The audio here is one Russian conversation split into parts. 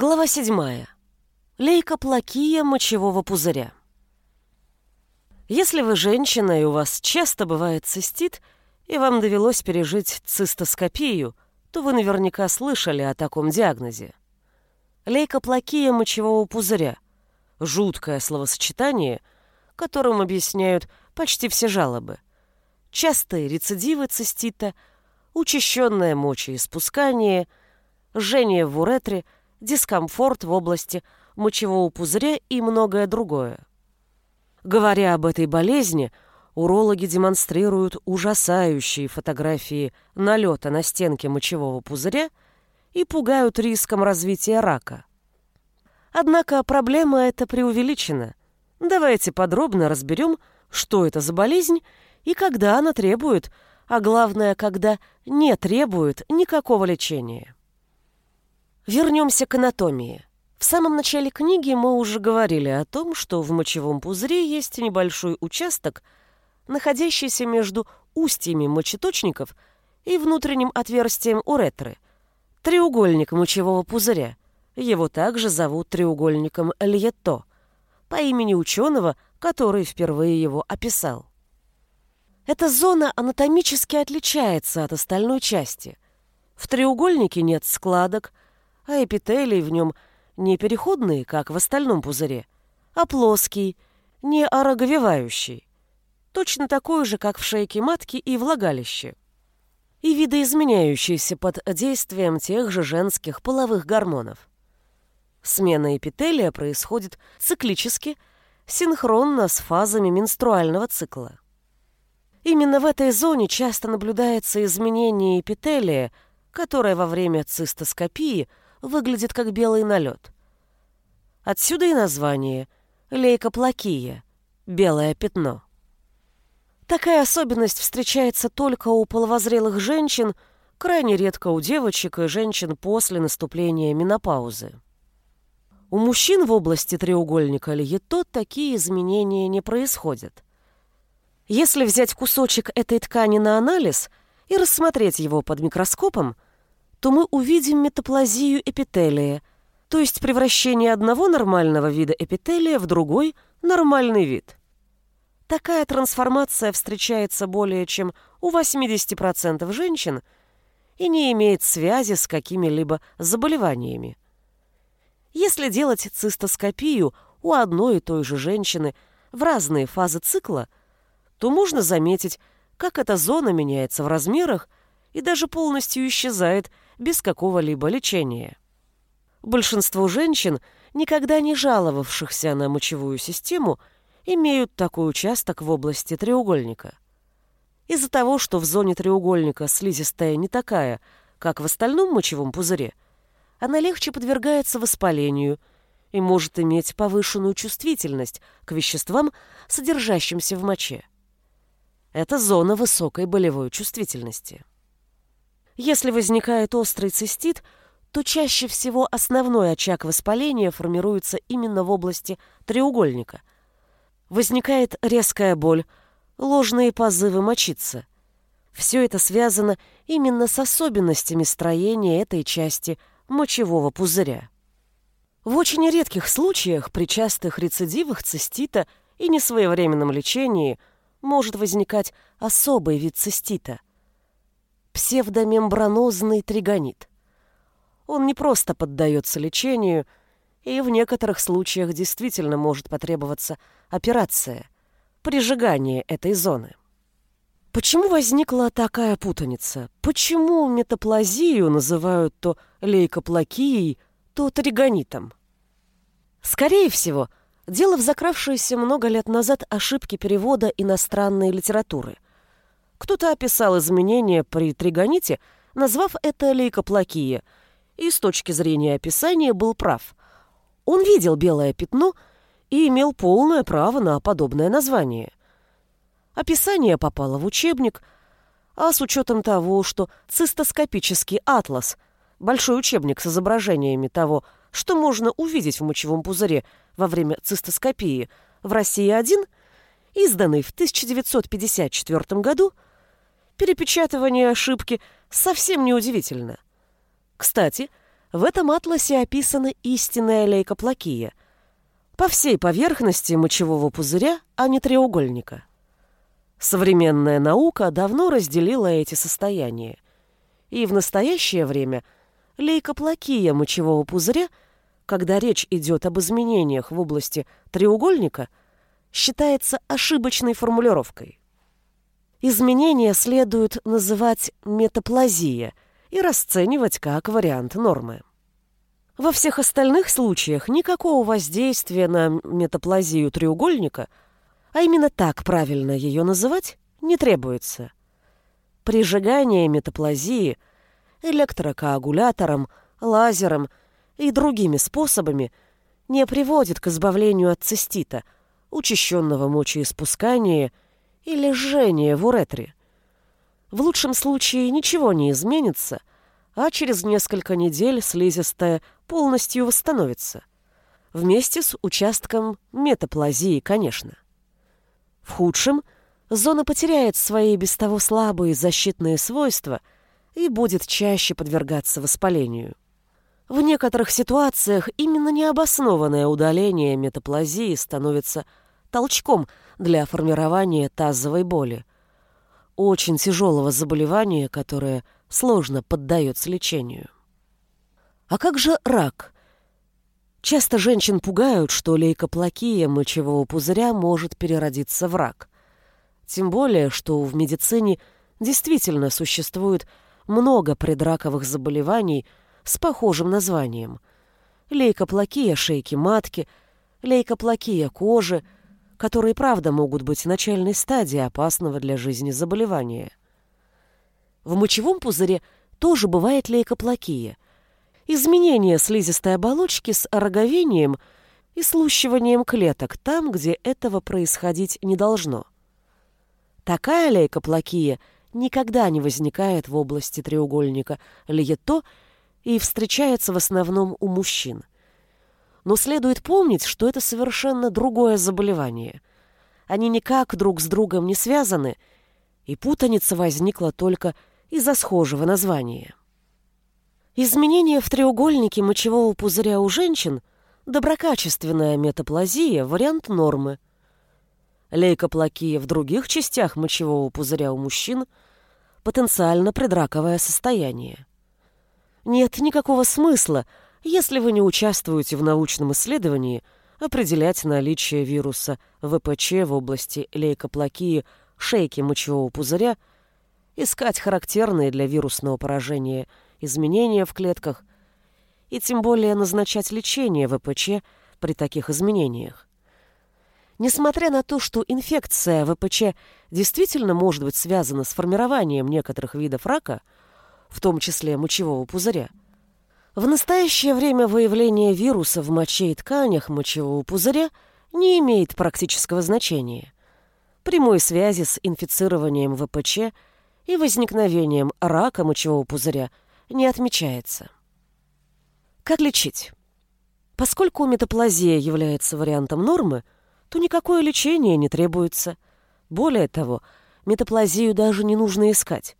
Глава 7. Лейкоплакия мочевого пузыря. Если вы женщина и у вас часто бывает цистит, и вам довелось пережить цистоскопию, то вы наверняка слышали о таком диагнозе. Лейкоплакия мочевого пузыря – жуткое словосочетание, которым объясняют почти все жалобы. Частые рецидивы цистита, учащенное мочеиспускание, жжение в уретре – дискомфорт в области мочевого пузыря и многое другое. Говоря об этой болезни, урологи демонстрируют ужасающие фотографии налета на стенке мочевого пузыря и пугают риском развития рака. Однако проблема эта преувеличена. Давайте подробно разберем, что это за болезнь и когда она требует, а главное, когда не требует никакого лечения. Вернемся к анатомии. В самом начале книги мы уже говорили о том, что в мочевом пузыре есть небольшой участок, находящийся между устьями мочеточников и внутренним отверстием уретры. Треугольник мочевого пузыря. Его также зовут треугольником Льетто, по имени ученого, который впервые его описал. Эта зона анатомически отличается от остальной части. В треугольнике нет складок, а эпителий в нем не переходный, как в остальном пузыре, а плоский, не ороговевающий, точно такой же, как в шейке матки и влагалище, и видоизменяющийся под действием тех же женских половых гормонов. Смена эпителия происходит циклически, синхронно с фазами менструального цикла. Именно в этой зоне часто наблюдается изменение эпителия, которое во время цистоскопии – выглядит как белый налет. Отсюда и название лейкоплакия – белое пятно. Такая особенность встречается только у половозрелых женщин, крайне редко у девочек и женщин после наступления менопаузы. У мужчин в области треугольника Лието такие изменения не происходят. Если взять кусочек этой ткани на анализ и рассмотреть его под микроскопом – то мы увидим метаплазию эпителия, то есть превращение одного нормального вида эпителия в другой нормальный вид. Такая трансформация встречается более чем у 80% женщин и не имеет связи с какими-либо заболеваниями. Если делать цистоскопию у одной и той же женщины в разные фазы цикла, то можно заметить, как эта зона меняется в размерах и даже полностью исчезает без какого-либо лечения. Большинство женщин, никогда не жаловавшихся на мочевую систему, имеют такой участок в области треугольника. Из-за того, что в зоне треугольника слизистая не такая, как в остальном мочевом пузыре, она легче подвергается воспалению и может иметь повышенную чувствительность к веществам, содержащимся в моче. Это зона высокой болевой чувствительности. Если возникает острый цистит, то чаще всего основной очаг воспаления формируется именно в области треугольника. Возникает резкая боль, ложные позывы мочиться. Все это связано именно с особенностями строения этой части мочевого пузыря. В очень редких случаях при частых рецидивах цистита и несвоевременном лечении может возникать особый вид цистита – псевдомембранозный тригонит. Он не просто поддается лечению, и в некоторых случаях действительно может потребоваться операция, прижигание этой зоны. Почему возникла такая путаница? Почему метаплазию называют то лейкоплакией, то тригонитом? Скорее всего, дело в закравшейся много лет назад ошибке перевода иностранной литературы – кто-то описал изменения при тригоните, назвав это лейкоплакия, и с точки зрения описания был прав. Он видел белое пятно и имел полное право на подобное название. Описание попало в учебник, а с учетом того, что цистоскопический атлас, большой учебник с изображениями того, что можно увидеть в мочевом пузыре во время цистоскопии, в России один, изданный в 1954 году, перепечатывание ошибки совсем неудивительно. Кстати, В этом атласе описана истинная лейкоплакия по всей поверхности мочевого пузыря, а не треугольника. Современная наука давно разделила эти состояния, и в настоящее время лейкоплакия мочевого пузыря, когда речь идет об изменениях в области треугольника, считается ошибочной формулировкой. Изменения следует называть метаплазия – и расценивать как вариант нормы. Во всех остальных случаях никакого воздействия на метаплазию треугольника, а именно так правильно ее называть, не требуется. Прижигание метаплазии электрокоагулятором, лазером и другими способами не приводит к избавлению от цистита, учащенного мочеиспускания или жжения в уретре. В лучшем случае ничего не изменится, а через несколько недель слизистая полностью восстановится. Вместе с участком метаплазии, конечно. В худшем зона потеряет свои без того слабые защитные свойства и будет чаще подвергаться воспалению. В некоторых ситуациях именно необоснованное удаление метаплазии становится толчком для формирования тазовой боли – очень тяжелого заболевания, которое сложно поддается лечению. А как же рак? Часто женщин пугают, что лейкоплакия мочевого пузыря может переродиться в рак. Тем более, что в медицине действительно существует много предраковых заболеваний с похожим названием. Лейкоплакия шейки матки, лейкоплакия кожи – которые, правда, могут быть начальной стадией опасного для жизни заболевания. В мочевом пузыре тоже бывает лейкоплакия. Изменение слизистой оболочки с ороговением и слущиванием клеток там, где этого происходить не должно. Такая лейкоплакия никогда не возникает в области треугольника Лието и встречается в основном у мужчин – но следует помнить, что это совершенно другое заболевание. Они никак друг с другом не связаны, и путаница возникла только из-за схожего названия. Изменение в треугольнике мочевого пузыря у женщин – доброкачественная метаплазия – вариант нормы. Лейкоплакия в других частях мочевого пузыря у мужчин – потенциально предраковое состояние. Нет никакого смысла – если вы не участвуете в научном исследовании, определять наличие вируса ВПЧ в области лейкоплакии шейки мочевого пузыря, искать характерные для вирусного поражения изменения в клетках и тем более назначать лечение ВПЧ при таких изменениях. Несмотря на то, что инфекция ВПЧ действительно может быть связана с формированием некоторых видов рака, в том числе мочевого пузыря, в настоящее время выявление вируса в моче и тканях мочевого пузыря не имеет практического значения. Прямой связи с инфицированием ВПЧ и возникновением рака мочевого пузыря не отмечается. Как лечить? Поскольку метаплазия является вариантом нормы, то никакое лечение не требуется. Более того, метаплазию даже не нужно искать.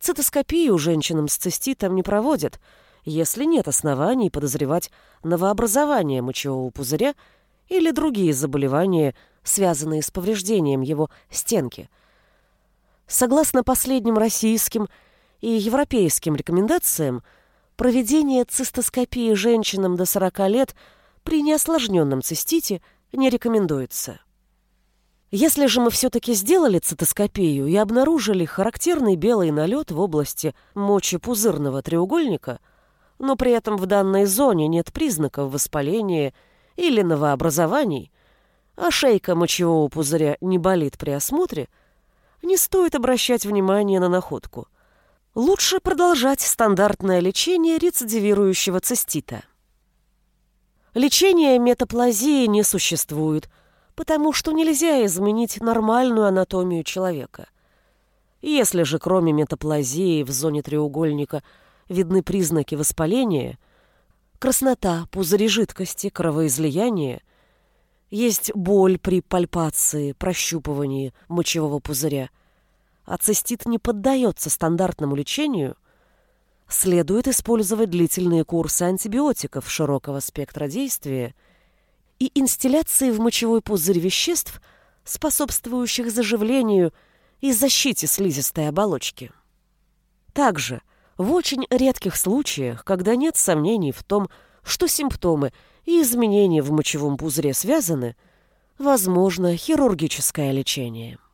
Цитоскопию женщинам с циститом не проводят – если нет оснований подозревать новообразование мочевого пузыря или другие заболевания, связанные с повреждением его стенки. Согласно последним российским и европейским рекомендациям, проведение цистоскопии женщинам до 40 лет при неосложненном цистите не рекомендуется. Если же мы все-таки сделали цитоскопию и обнаружили характерный белый налет в области мочепузырного треугольника – но при этом в данной зоне нет признаков воспаления или новообразований, а шейка мочевого пузыря не болит при осмотре, не стоит обращать внимание на находку. Лучше продолжать стандартное лечение рецидивирующего цистита. Лечения метаплазии не существует, потому что нельзя изменить нормальную анатомию человека. Если же кроме метаплазии в зоне треугольника – видны признаки воспаления, краснота, пузыри жидкости, кровоизлияние, есть боль при пальпации, прощупывании мочевого пузыря, а цистит не поддается стандартному лечению, следует использовать длительные курсы антибиотиков широкого спектра действия и инстилляции в мочевой пузырь веществ, способствующих заживлению и защите слизистой оболочки. Также, в очень редких случаях, когда нет сомнений в том, что симптомы и изменения в мочевом пузыре связаны, возможно хирургическое лечение.